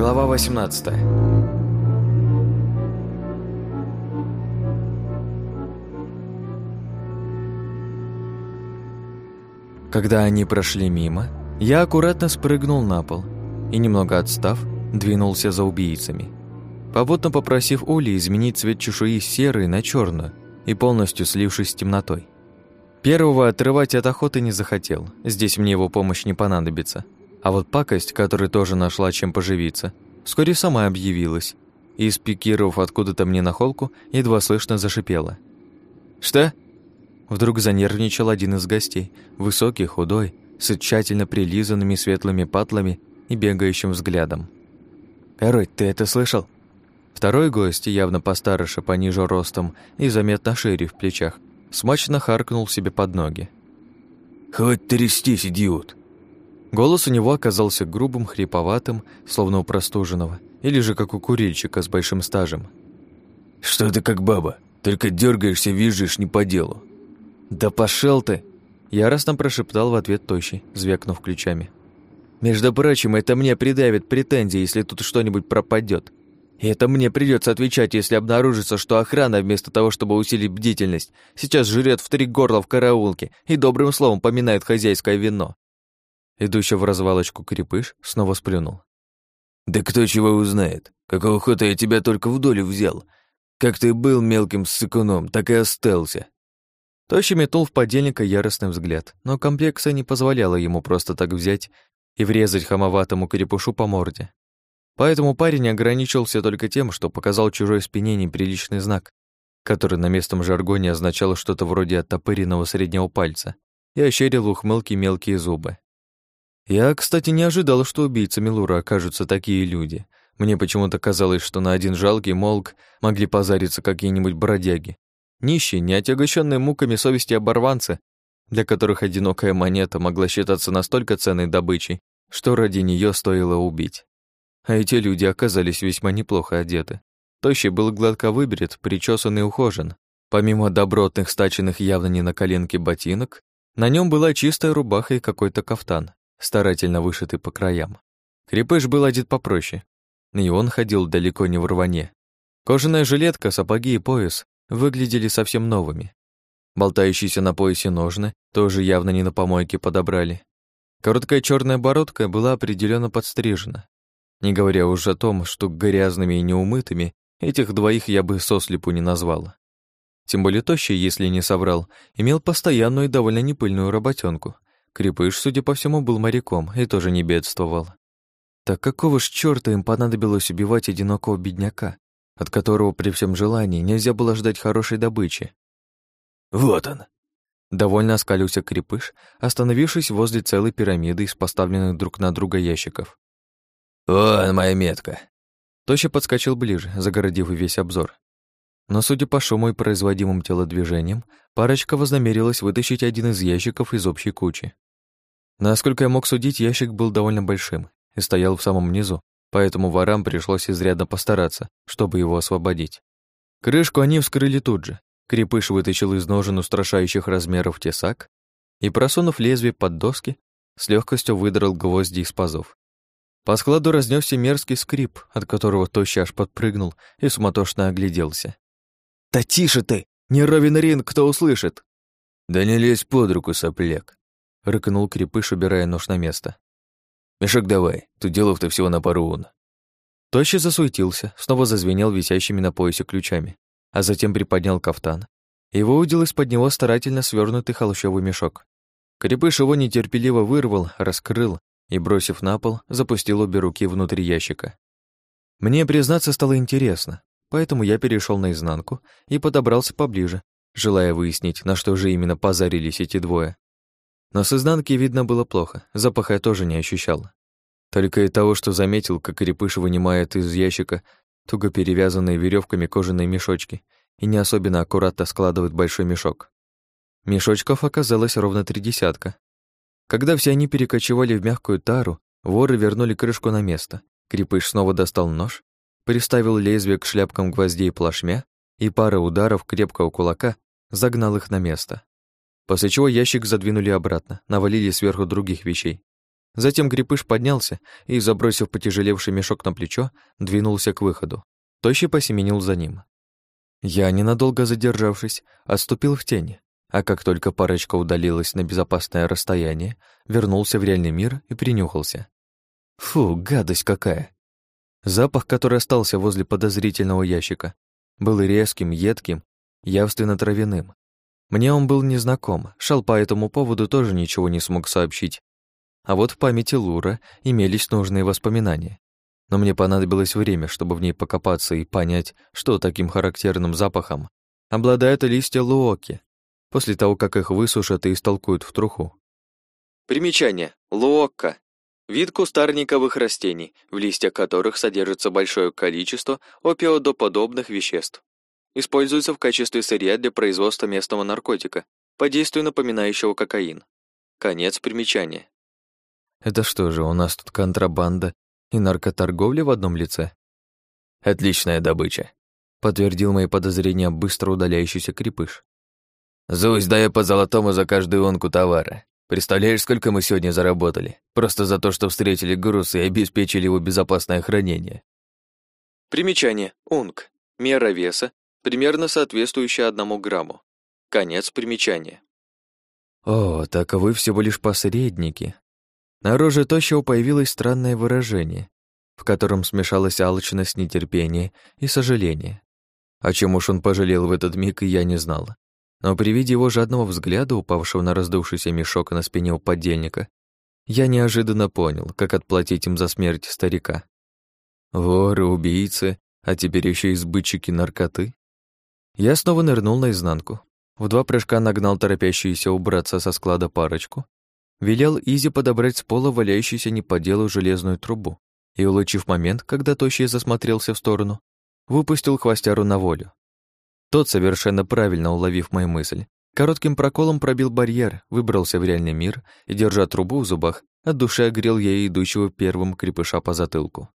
Глава 18 Когда они прошли мимо, я аккуратно спрыгнул на пол и, немного отстав, двинулся за убийцами. Попутно попросив Ули изменить цвет чешуи с серой на черную и полностью слившись с темнотой. Первого отрывать от охоты не захотел, здесь мне его помощь не понадобится. А вот пакость, которая тоже нашла чем поживиться, вскоре сама объявилась и, спикировав откуда-то мне на холку, едва слышно зашипела. «Что?» Вдруг занервничал один из гостей, высокий, худой, с тщательно прилизанными светлыми патлами и бегающим взглядом. «Король, ты это слышал?» Второй гость, явно постарше, пониже ростом и заметно шире в плечах, смачно харкнул себе под ноги. «Хоть трястись, идиот!» Голос у него оказался грубым, хриповатым, словно у простуженного, или же как у курильщика с большим стажем. «Что ты как баба? Только дергаешься, визжишь не по делу. «Да пошел ты!» Яростно прошептал в ответ Тощий, звякнув ключами. «Между прочим, это мне придавит претензии, если тут что-нибудь пропадет. И это мне придется отвечать, если обнаружится, что охрана, вместо того, чтобы усилить бдительность, сейчас жрет в три горла в караулке и добрым словом поминает хозяйское вино». Идущий в развалочку крепыш снова сплюнул. «Да кто чего узнает? Какого хода я тебя только в долю взял? Как ты был мелким сыкуном, так и остался. Тощий метнул в подельника яростный взгляд, но комплекса не позволяла ему просто так взять и врезать хамоватому крепушу по морде. Поэтому парень ограничился только тем, что показал чужой спине неприличный знак, который на местном жаргоне означал что-то вроде оттопыренного среднего пальца, и ощерил ухмылки мелкие зубы. Я, кстати, не ожидал, что убийцами Лура окажутся такие люди. Мне почему-то казалось, что на один жалкий молк могли позариться какие-нибудь бродяги, Нищие, не отягощенные муками совести оборванцы, для которых одинокая монета могла считаться настолько ценной добычей, что ради нее стоило убить. А эти люди оказались весьма неплохо одеты. Тощий был гладко выберет, причесан и ухожен. Помимо добротных, стаченных явно не на коленке ботинок, на нем была чистая рубаха и какой-то кафтан, старательно вышитый по краям. Крепыш был одет попроще, и он ходил далеко не в рване. Кожаная жилетка, сапоги и пояс выглядели совсем новыми. Болтающиеся на поясе ножны тоже явно не на помойке подобрали. Короткая черная бородка была определенно подстрижена. Не говоря уже о том, что грязными и неумытыми этих двоих я бы сослепу не назвал. Тем более тощий, если не соврал, имел постоянную и довольно непыльную работенку. Крепыш, судя по всему, был моряком и тоже не бедствовал. Так какого ж чёрта им понадобилось убивать одинокого бедняка, от которого при всем желании нельзя было ждать хорошей добычи. «Вот он!» Довольно оскалился крепыш, остановившись возле целой пирамиды из поставленных друг на друга ящиков. «Вон моя метка!» Тоща подскочил ближе, загородив весь обзор. Но, судя по шуму и производимым телодвижениям, парочка вознамерилась вытащить один из ящиков из общей кучи. Насколько я мог судить, ящик был довольно большим и стоял в самом низу, поэтому ворам пришлось изрядно постараться, чтобы его освободить. Крышку они вскрыли тут же. Крепыш вытащил из ножен устрашающих размеров тесак и, просунув лезвие под доски, с легкостью выдрал гвозди из пазов. По складу разнесся мерзкий скрип, от которого тощий аж подпрыгнул и суматошно огляделся. «Да тише ты! Не ровен ринг, кто услышит!» «Да не лезь под руку, сопляк!» — рыкнул крепыш, убирая нож на место. «Мешок давай, тут делов-то всего на пару он». Тощий засуетился, снова зазвенел висящими на поясе ключами, а затем приподнял кафтан и выудил из-под него старательно свернутый холщовый мешок. Крепыш его нетерпеливо вырвал, раскрыл и, бросив на пол, запустил обе руки внутрь ящика. Мне, признаться, стало интересно, поэтому я перешел наизнанку и подобрался поближе, желая выяснить, на что же именно позарились эти двое. Но с изнанки видно было плохо, запаха я тоже не ощущал. Только и того, что заметил, как крепыш вынимает из ящика туго перевязанные веревками кожаные мешочки и не особенно аккуратно складывает большой мешок. Мешочков оказалось ровно три десятка. Когда все они перекочевали в мягкую тару, воры вернули крышку на место. Крепыш снова достал нож, приставил лезвие к шляпкам гвоздей плашмя и пара ударов крепкого кулака загнал их на место. После чего ящик задвинули обратно, навалили сверху других вещей. Затем крепыш поднялся и, забросив потяжелевший мешок на плечо, двинулся к выходу. Тощий посеменил за ним. Я, ненадолго задержавшись, отступил в тень, а как только парочка удалилась на безопасное расстояние, вернулся в реальный мир и принюхался. Фу, гадость какая! Запах, который остался возле подозрительного ящика, был резким, едким, явственно травяным. Мне он был незнаком, шал по этому поводу тоже ничего не смог сообщить. А вот в памяти Лура имелись нужные воспоминания но мне понадобилось время, чтобы в ней покопаться и понять, что таким характерным запахом обладают листья луоки, после того, как их высушат и истолкуют в труху. Примечание. Луокка. Вид кустарниковых растений, в листьях которых содержится большое количество опиодоподобных веществ. Используется в качестве сырья для производства местного наркотика, по действию напоминающего кокаин. Конец примечания. Это что же, у нас тут контрабанда и наркоторговля в одном лице. Отличная добыча, подтвердил мои подозрения быстро удаляющийся крепыш. Зусь, дай по золотому за каждую онку товара. Представляешь, сколько мы сегодня заработали? Просто за то, что встретили груз и обеспечили его безопасное хранение. Примечание. Унг. Мера веса, примерно соответствующая одному грамму. Конец примечания. О, так вы всего лишь посредники, на роже тощего появилось странное выражение, в котором смешалась алчность, нетерпение и сожаление. О чем уж он пожалел в этот миг, я не знала. Но при виде его жадного взгляда, упавшего на раздувшийся мешок на спине у подельника, я неожиданно понял, как отплатить им за смерть старика. Воры, убийцы, а теперь еще и сбытчики наркоты. Я снова нырнул наизнанку. В два прыжка нагнал торопящуюся убраться со склада парочку велел Изи подобрать с пола валяющуюся не по делу железную трубу и, улучив момент, когда Тощий засмотрелся в сторону, выпустил хвостяру на волю. Тот, совершенно правильно уловив мою мысль, коротким проколом пробил барьер, выбрался в реальный мир и, держа трубу в зубах, от души огрел ей идущего первым крепыша по затылку.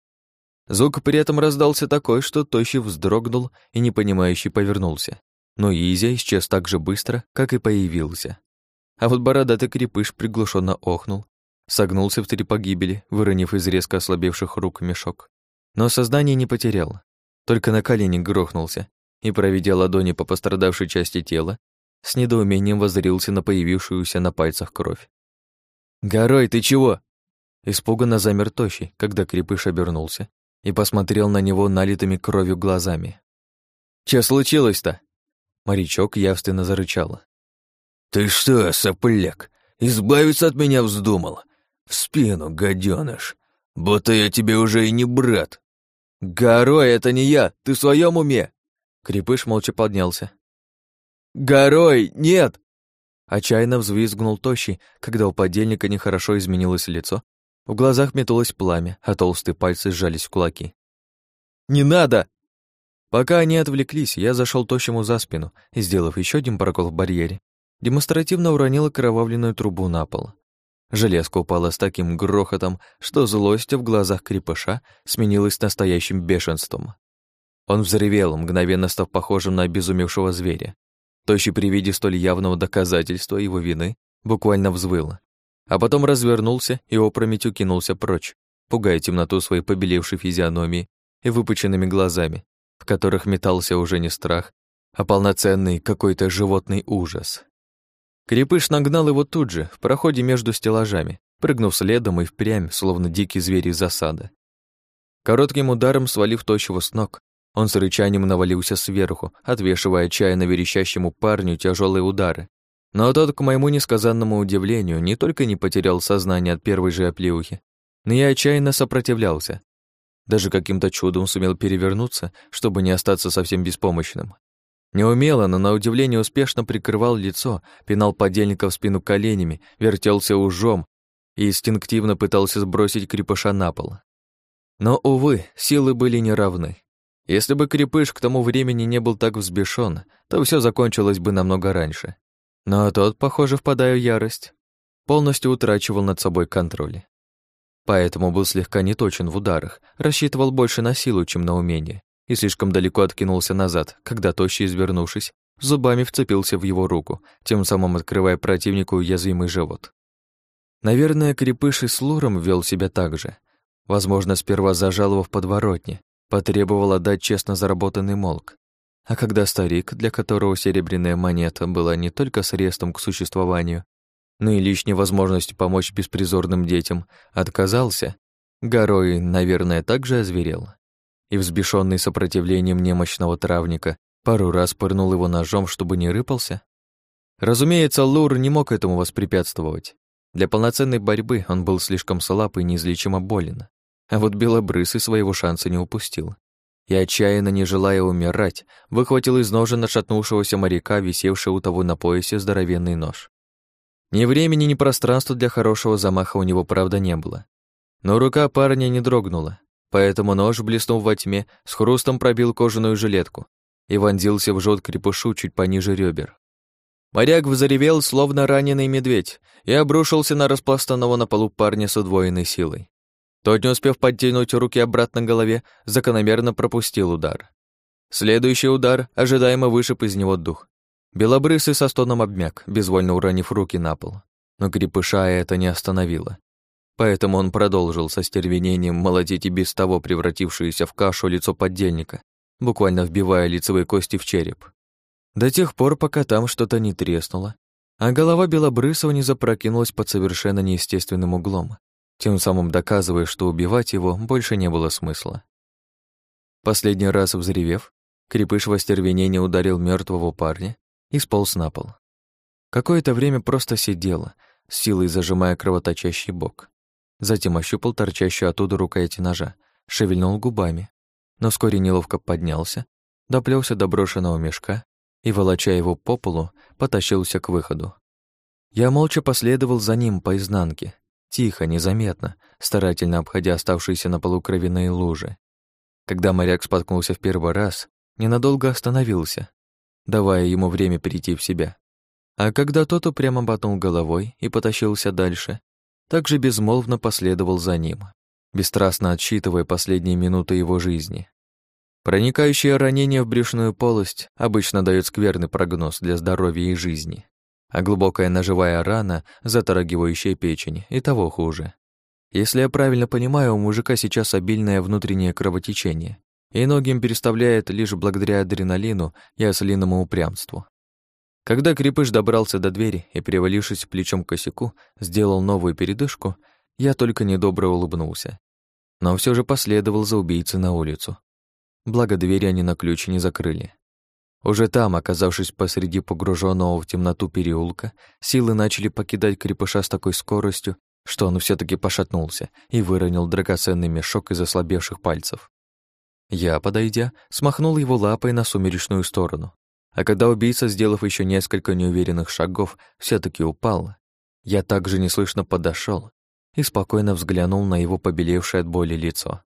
Звук при этом раздался такой, что Тощий вздрогнул и непонимающий повернулся. Но Изя исчез так же быстро, как и появился. А вот бородатый крепыш приглушенно охнул, согнулся в три погибели, выронив из резко ослабевших рук мешок. Но сознание не потерял, только на колени грохнулся и, проведя ладони по пострадавшей части тела, с недоумением воззрился на появившуюся на пальцах кровь. «Горой, ты чего?» Испуганно замер тощий, когда крепыш обернулся и посмотрел на него налитыми кровью глазами. «Че случилось-то?» Морячок явственно зарычала. «Ты что, сопляк, избавиться от меня вздумал? В спину, гаденыш, будто я тебе уже и не брат». «Горой, это не я, ты в своем уме?» Крепыш молча поднялся. «Горой, нет!» Отчаянно взвизгнул тощий, когда у подельника нехорошо изменилось лицо. В глазах металось пламя, а толстые пальцы сжались в кулаки. «Не надо!» Пока они отвлеклись, я зашел тощему за спину и, сделав еще один прокол в барьере, демонстративно уронила кровавленную трубу на пол. Железка упала с таким грохотом, что злость в глазах крепыша сменилась настоящим бешенством. Он взревел, мгновенно став похожим на обезумевшего зверя. Тощий при виде столь явного доказательства его вины буквально взвыл, а потом развернулся и опрометью кинулся прочь, пугая темноту своей побелевшей физиономии и выпученными глазами, в которых метался уже не страх, а полноценный какой-то животный ужас. Крепыш нагнал его тут же, в проходе между стеллажами, прыгнув следом и впрямь, словно дикий зверь из засады. Коротким ударом свалив тощего с ног, он с рычанием навалился сверху, отвешивая отчаянно верещащему парню тяжелые удары. Но тот, к моему несказанному удивлению, не только не потерял сознание от первой же оплеухи, но и отчаянно сопротивлялся. Даже каким-то чудом сумел перевернуться, чтобы не остаться совсем беспомощным. Неумело, но на удивление успешно прикрывал лицо, пинал подельника в спину коленями, вертелся ужом и инстинктивно пытался сбросить крепыша на пол. Но, увы, силы были неравны. Если бы крепыш к тому времени не был так взбешен, то все закончилось бы намного раньше. Но тот, похоже, впадая в ярость, полностью утрачивал над собой контроль. Поэтому был слегка неточен в ударах, рассчитывал больше на силу, чем на умение и слишком далеко откинулся назад, когда тощий, извернувшись, зубами вцепился в его руку, тем самым открывая противнику уязвимый живот. Наверное, крепыш и с Луром вел себя так же. Возможно, сперва зажал его в подворотне, потребовал отдать честно заработанный молк. А когда старик, для которого серебряная монета была не только средством к существованию, но и лишней возможностью помочь беспризорным детям, отказался, Горой, наверное, также озверел. И взбешенный сопротивлением немощного травника пару раз пырнул его ножом, чтобы не рыпался. Разумеется, Лур не мог этому воспрепятствовать. Для полноценной борьбы он был слишком слаб и неизлечимо болен. А вот Белобрысый своего шанса не упустил. И, отчаянно не желая умирать, выхватил из ножен отшатнувшегося моряка, висевший у того на поясе, здоровенный нож. Ни времени, ни пространства для хорошего замаха у него, правда, не было. Но рука парня не дрогнула, поэтому нож, блеснув во тьме, с хрустом пробил кожаную жилетку и вонзился в жёт крепышу чуть пониже ребер. Моряк взревел, словно раненый медведь, и обрушился на распластанного на полу парня с удвоенной силой. Тот, не успев подтянуть руки обратно к голове, закономерно пропустил удар. Следующий удар ожидаемо вышиб из него дух. Белобрысый со стоном обмяк, безвольно уронив руки на пол. Но крепыша это не остановило. Поэтому он продолжил со стервенением молотить и без того превратившееся в кашу лицо поддельника, буквально вбивая лицевые кости в череп. До тех пор, пока там что-то не треснуло, а голова Белобрысова не запрокинулась под совершенно неестественным углом, тем самым доказывая, что убивать его больше не было смысла. Последний раз взревев, крепыш в остервенении ударил мертвого парня и сполз на пол. Какое-то время просто сидела, с силой зажимая кровоточащий бок. Затем ощупал торчащую оттуда рукояти ножа, шевельнул губами, но вскоре неловко поднялся, доплелся до брошенного мешка и, волоча его по полу, потащился к выходу. Я молча последовал за ним по изнанке, тихо, незаметно, старательно обходя оставшиеся на полу кровяные лужи. Когда моряк споткнулся в первый раз, ненадолго остановился, давая ему время перейти в себя. А когда тот упрямо ботнул головой и потащился дальше, также безмолвно последовал за ним, бесстрастно отсчитывая последние минуты его жизни. Проникающее ранение в брюшную полость обычно дает скверный прогноз для здоровья и жизни, а глубокая ножевая рана, затрагивающая печень, и того хуже. Если я правильно понимаю, у мужика сейчас обильное внутреннее кровотечение, и ноги им переставляет лишь благодаря адреналину и ослиному упрямству. Когда крепыш добрался до двери и, привалившись плечом к косяку, сделал новую передышку, я только недобро улыбнулся. Но все же последовал за убийцей на улицу. Благо двери они на ключ не закрыли. Уже там, оказавшись посреди погруженного в темноту переулка, силы начали покидать крепыша с такой скоростью, что он все таки пошатнулся и выронил драгоценный мешок из ослабевших пальцев. Я, подойдя, смахнул его лапой на сумеречную сторону. А когда убийца, сделав еще несколько неуверенных шагов, все таки упал, я также неслышно подошел и спокойно взглянул на его побелевшее от боли лицо.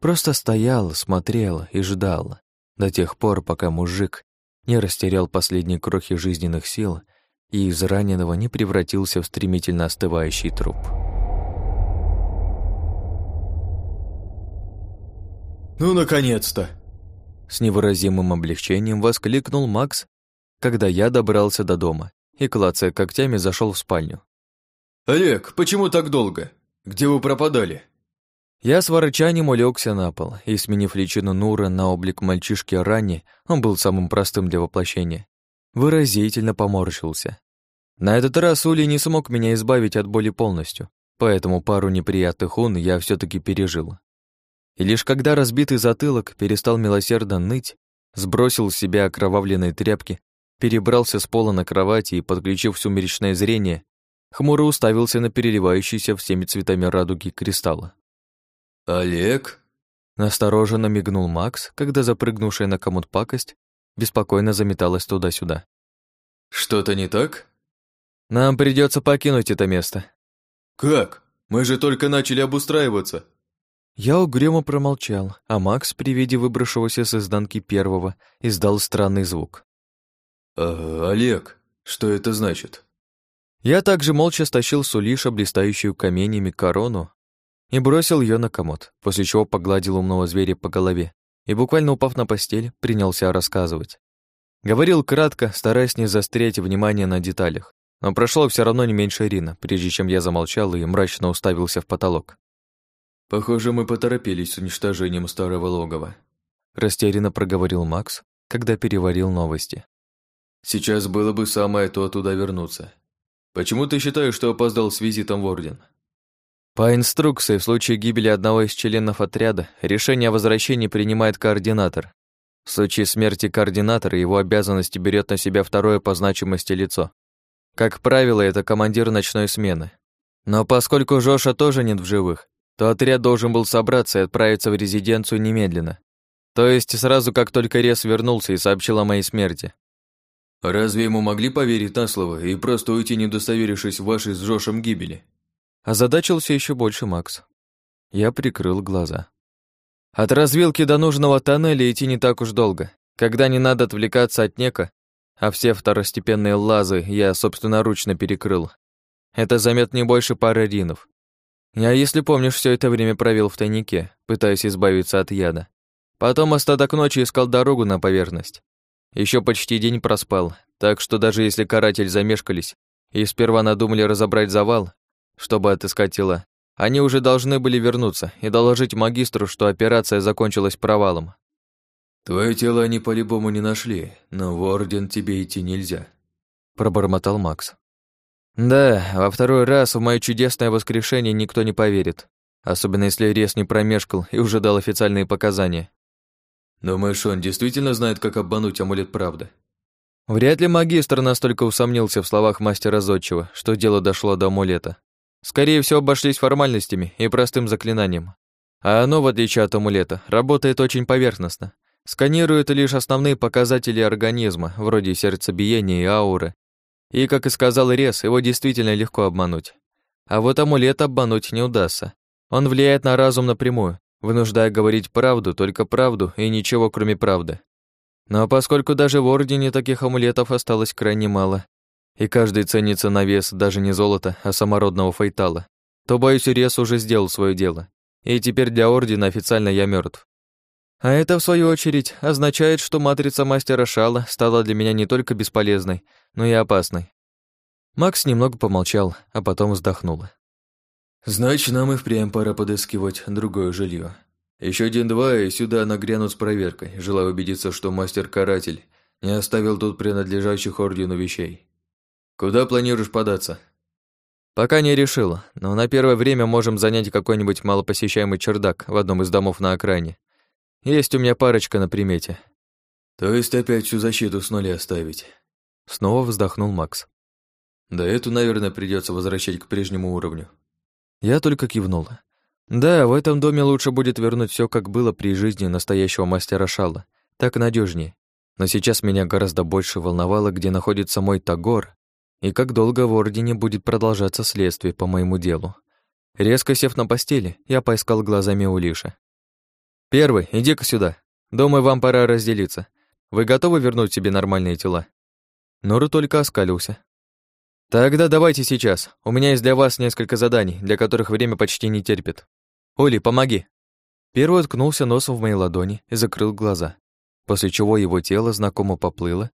Просто стоял, смотрел и ждал до тех пор, пока мужик не растерял последние крохи жизненных сил и из раненого не превратился в стремительно остывающий труп. «Ну, наконец-то!» С невыразимым облегчением воскликнул Макс, когда я добрался до дома и, клацая когтями, зашел в спальню. «Олег, почему так долго? Где вы пропадали?» Я с ворчанием улегся на пол, и, сменив личину Нура на облик мальчишки Рани, он был самым простым для воплощения, выразительно поморщился. На этот раз Ули не смог меня избавить от боли полностью, поэтому пару неприятных ун я все таки пережил. И лишь когда разбитый затылок перестал милосердно ныть, сбросил с себя окровавленные тряпки, перебрался с пола на кровати и, подключив сумеречное зрение, хмуро уставился на переливающийся всеми цветами радуги кристалла. «Олег?» Настороженно мигнул Макс, когда запрыгнувшая на комод пакость беспокойно заметалась туда-сюда. «Что-то не так?» «Нам придется покинуть это место». «Как? Мы же только начали обустраиваться». Я угрюмо промолчал, а Макс при виде выбравшегося с изнанки первого издал странный звук. «А, Олег, что это значит?» Я также молча стащил с Улиша блистающую каменями корону и бросил ее на комод, после чего погладил умного зверя по голове и, буквально упав на постель, принялся рассказывать. Говорил кратко, стараясь не застрять внимание на деталях, но прошло все равно не меньше Ирина, прежде чем я замолчал и мрачно уставился в потолок. «Похоже, мы поторопились с уничтожением старого логова», растерянно проговорил Макс, когда переварил новости. «Сейчас было бы самое то туда вернуться. Почему ты считаешь, что опоздал с визитом в Орден?» По инструкции, в случае гибели одного из членов отряда, решение о возвращении принимает координатор. В случае смерти координатора его обязанности берет на себя второе по значимости лицо. Как правило, это командир ночной смены. Но поскольку Жоша тоже нет в живых, то отряд должен был собраться и отправиться в резиденцию немедленно. То есть сразу, как только Рес вернулся и сообщил о моей смерти. «Разве ему могли поверить на слово и просто уйти, не удостоверившись в вашей с Жошем гибели?» Озадачился еще больше Макс. Я прикрыл глаза. От развилки до нужного тоннеля идти не так уж долго. Когда не надо отвлекаться от нека, а все второстепенные лазы я собственноручно перекрыл. Это займет не больше пары ринов. Я, если помнишь, все это время провел в тайнике, пытаясь избавиться от яда. Потом остаток ночи искал дорогу на поверхность. Еще почти день проспал, так что даже если каратель замешкались и сперва надумали разобрать завал, чтобы отыскать тела, они уже должны были вернуться и доложить магистру, что операция закончилась провалом. «Твое тело они по-любому не нашли, но в Орден тебе идти нельзя», — пробормотал Макс. «Да, во второй раз в мое чудесное воскрешение никто не поверит, особенно если Рес не промешкал и уже дал официальные показания. Думаешь, он действительно знает, как обмануть амулет правды? Вряд ли магистр настолько усомнился в словах мастера Зодчего, что дело дошло до амулета. Скорее всего, обошлись формальностями и простым заклинанием. А оно, в отличие от амулета, работает очень поверхностно. Сканирует лишь основные показатели организма, вроде сердцебиения и ауры. И, как и сказал Рес, его действительно легко обмануть. А вот амулет обмануть не удастся. Он влияет на разум напрямую, вынуждая говорить правду, только правду и ничего кроме правды. Но поскольку даже в Ордене таких амулетов осталось крайне мало, и каждый ценится на вес даже не золота, а самородного фейтала, то, боюсь, Рес уже сделал свое дело, и теперь для Ордена официально я мертв. А это, в свою очередь, означает, что матрица мастера Шала стала для меня не только бесполезной, но и опасной. Макс немного помолчал, а потом вздохнула. Значит, нам и впрямь пора подыскивать другое жилье. Еще день-два, и сюда нагрянут с проверкой, желая убедиться, что мастер-каратель не оставил тут принадлежащих ордену вещей. Куда планируешь податься? Пока не решил, но на первое время можем занять какой-нибудь малопосещаемый чердак в одном из домов на окраине. Есть у меня парочка на примете. То есть опять всю защиту с нуля оставить? Снова вздохнул Макс. Да эту, наверное, придется возвращать к прежнему уровню. Я только кивнула. Да, в этом доме лучше будет вернуть все, как было при жизни настоящего мастера Шала. Так надежнее. Но сейчас меня гораздо больше волновало, где находится мой Тагор и как долго в Ордене будет продолжаться следствие по моему делу. Резко сев на постели, я поискал глазами Улиша. «Первый, иди-ка сюда. Думаю, вам пора разделиться. Вы готовы вернуть себе нормальные тела?» Нору только оскалился, Тогда давайте сейчас. У меня есть для вас несколько заданий, для которых время почти не терпит. Оли, помоги. Первый ткнулся носом в мои ладони и закрыл глаза, после чего его тело знакомо поплыло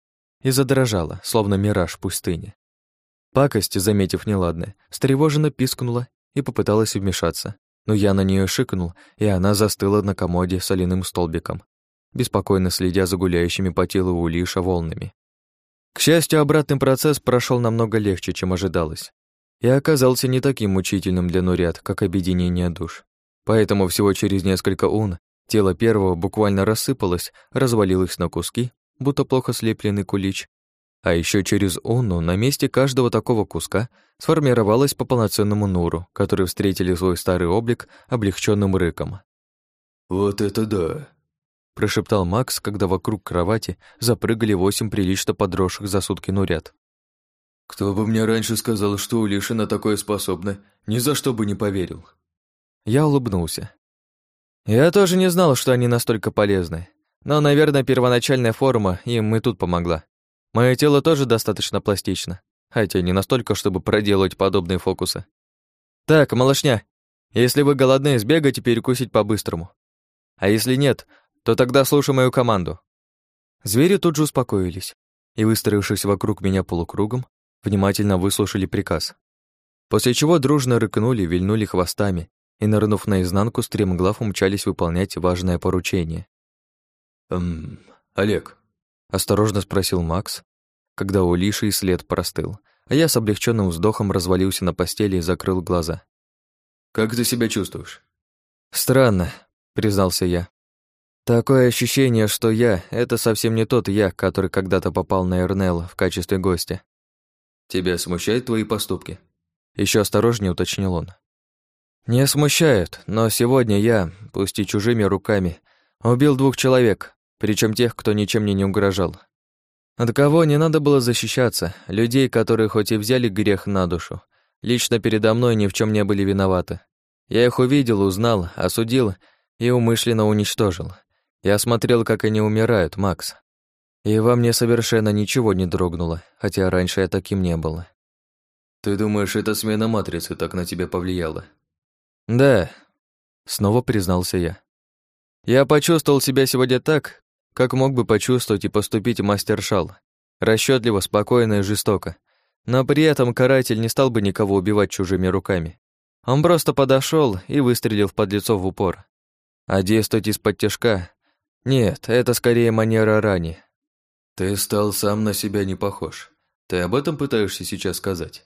и задрожало, словно мираж в пустыне. Пакость, заметив неладное, встревоженно пискнула и попыталась вмешаться, но я на нее шикнул, и она застыла на комоде соляным столбиком, беспокойно следя за гуляющими по телу Улиша волнами. К счастью, обратный процесс прошел намного легче, чем ожидалось, и оказался не таким мучительным для Нурят, как объединение душ. Поэтому всего через несколько ун тело первого буквально рассыпалось, развалилось на куски, будто плохо слепленный кулич, а еще через уну на месте каждого такого куска сформировалось по полноценному нуру, которые встретили свой старый облик облегченным рыком. «Вот это да!» прошептал Макс, когда вокруг кровати запрыгали восемь прилично подросших за сутки нурят. «Кто бы мне раньше сказал, что у Лиши на такое способна, ни за что бы не поверил». Я улыбнулся. Я тоже не знал, что они настолько полезны. Но, наверное, первоначальная форма им и тут помогла. Мое тело тоже достаточно пластично, хотя не настолько, чтобы проделать подобные фокусы. Так, малышня, если вы голодны, сбегайте перекусить по-быстрому. А если нет, то тогда слушай мою команду». Звери тут же успокоились и, выстроившись вокруг меня полукругом, внимательно выслушали приказ. После чего дружно рыкнули, вильнули хвостами и, нырнув наизнанку, стремглав умчались выполнять важное поручение. «Эм, Олег?» — осторожно спросил Макс, когда у Лиши след простыл, а я с облегченным вздохом развалился на постели и закрыл глаза. «Как ты себя чувствуешь?» «Странно», — признался я. «Такое ощущение, что я — это совсем не тот я, который когда-то попал на Эрнел в качестве гостя». «Тебя смущают твои поступки?» Еще осторожнее уточнил он. «Не смущают, но сегодня я, пусть и чужими руками, убил двух человек, причем тех, кто ничем мне не угрожал. От кого не надо было защищаться, людей, которые хоть и взяли грех на душу, лично передо мной ни в чем не были виноваты. Я их увидел, узнал, осудил и умышленно уничтожил. Я смотрел, как они умирают, Макс. И во мне совершенно ничего не дрогнуло, хотя раньше я таким не был. «Ты думаешь, эта смена матрицы так на тебя повлияла?» «Да», — снова признался я. «Я почувствовал себя сегодня так, как мог бы почувствовать и поступить мастер Шал. Расчетливо, спокойно и жестоко. Но при этом каратель не стал бы никого убивать чужими руками. Он просто подошел и выстрелил в подлецов в упор. А действовать из-под тяжка? Нет, это скорее манера Рани. Ты стал сам на себя не похож. Ты об этом пытаешься сейчас сказать?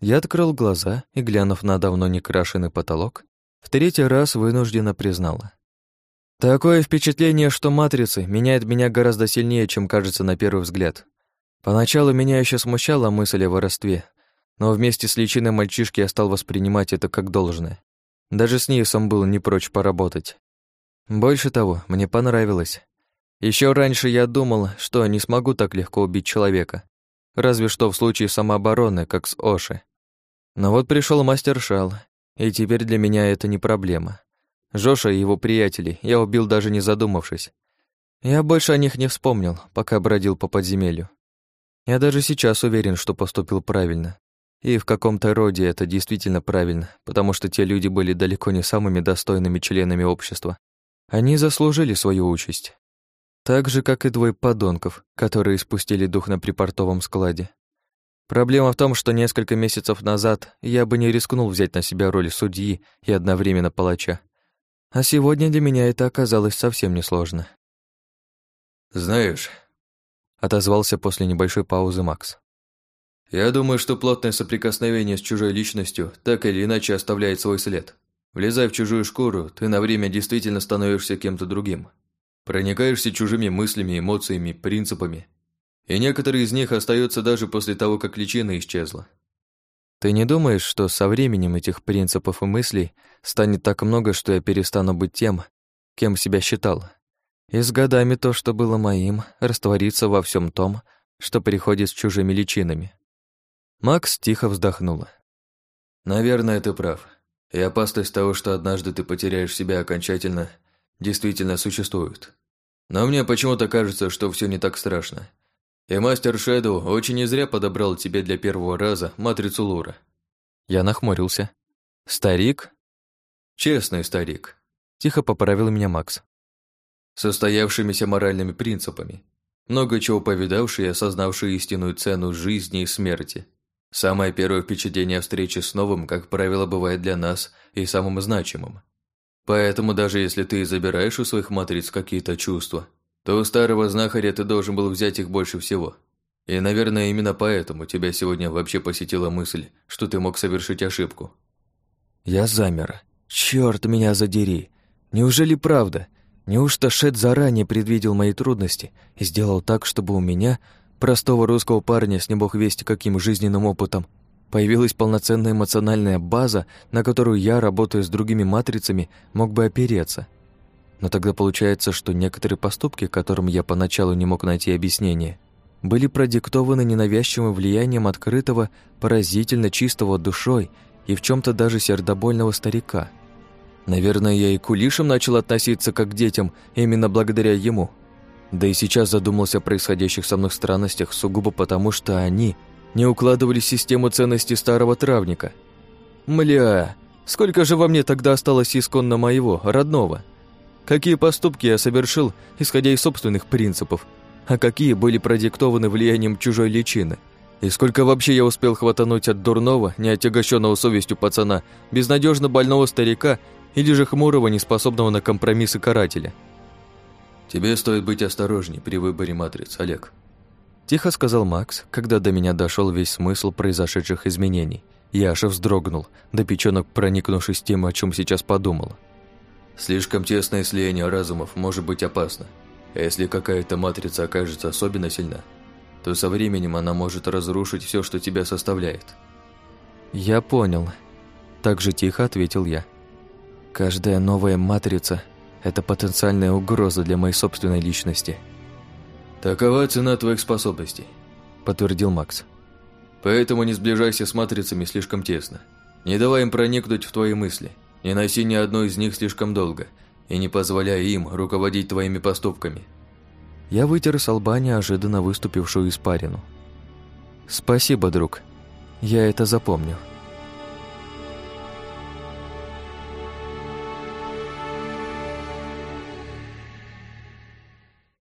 Я открыл глаза и, глянув на давно не крашеный потолок, в третий раз вынужденно признала. Такое впечатление, что матрицы меняет меня гораздо сильнее, чем кажется на первый взгляд. Поначалу меня еще смущала мысль о воровстве, но вместе с личиной мальчишки я стал воспринимать это как должное. Даже с Ньюсом был не прочь поработать. Больше того, мне понравилось. Еще раньше я думал, что не смогу так легко убить человека. Разве что в случае самообороны, как с Оши. Но вот пришел мастер Шал, и теперь для меня это не проблема. Жоша и его приятелей я убил даже не задумавшись. Я больше о них не вспомнил, пока бродил по подземелью. Я даже сейчас уверен, что поступил правильно. И в каком-то роде это действительно правильно, потому что те люди были далеко не самыми достойными членами общества. Они заслужили свою участь. Так же, как и двое подонков, которые спустили дух на припортовом складе. Проблема в том, что несколько месяцев назад я бы не рискнул взять на себя роль судьи и одновременно палача. А сегодня для меня это оказалось совсем несложно. «Знаешь», — отозвался после небольшой паузы Макс, «я думаю, что плотное соприкосновение с чужой личностью так или иначе оставляет свой след. Влезая в чужую шкуру, ты на время действительно становишься кем-то другим. Проникаешься чужими мыслями, эмоциями, принципами. И некоторые из них остаются даже после того, как личина исчезла. Ты не думаешь, что со временем этих принципов и мыслей станет так много, что я перестану быть тем, кем себя считал? И с годами то, что было моим, растворится во всем том, что приходит с чужими личинами. Макс тихо вздохнула. «Наверное, ты прав. И опасность того, что однажды ты потеряешь себя окончательно, действительно существует. Но мне почему-то кажется, что все не так страшно. И мастер Шэдоу очень не зря подобрал тебе для первого раза матрицу Лура. Я нахмурился. Старик? Честный старик. Тихо поправил меня Макс. Состоявшимися моральными принципами. Много чего повидавший и осознавший истинную цену жизни и смерти. Самое первое впечатление встречи с новым, как правило, бывает для нас и самым значимым. Поэтому даже если ты забираешь у своих матриц какие-то чувства, то у старого знахаря ты должен был взять их больше всего. И, наверное, именно поэтому тебя сегодня вообще посетила мысль, что ты мог совершить ошибку. Я замер. Черт меня задери. Неужели правда? Неужто Шет заранее предвидел мои трудности и сделал так, чтобы у меня, простого русского парня с небог весть каким жизненным опытом, Появилась полноценная эмоциональная база, на которую я, работая с другими матрицами, мог бы опереться. Но тогда получается, что некоторые поступки, которым я поначалу не мог найти объяснение, были продиктованы ненавязчивым влиянием открытого, поразительно чистого душой и в чем то даже сердобольного старика. Наверное, я и к улишам начал относиться как к детям именно благодаря ему. Да и сейчас задумался о происходящих со мной странностях сугубо потому, что они – не укладывались в систему ценностей старого травника. Мля, сколько же во мне тогда осталось исконно моего, родного? Какие поступки я совершил, исходя из собственных принципов, а какие были продиктованы влиянием чужой личины? И сколько вообще я успел хватануть от дурного, неотягощенного совестью пацана, безнадежно больного старика или же хмурого, неспособного на компромиссы карателя? «Тебе стоит быть осторожней при выборе матриц, Олег», Тихо сказал Макс, когда до меня дошел весь смысл произошедших изменений. Я аж вздрогнул, до печенок проникнувшись тем, о чем сейчас подумал. «Слишком тесное слияние разумов может быть опасно. А если какая-то матрица окажется особенно сильна, то со временем она может разрушить все, что тебя составляет». «Я понял», – так же тихо ответил я. «Каждая новая матрица – это потенциальная угроза для моей собственной личности». «Такова цена твоих способностей», – подтвердил Макс. «Поэтому не сближайся с матрицами слишком тесно. Не давай им проникнуть в твои мысли. Не носи ни одной из них слишком долго и не позволяй им руководить твоими поступками». Я вытер с лба неожиданно выступившую испарину. «Спасибо, друг. Я это запомню».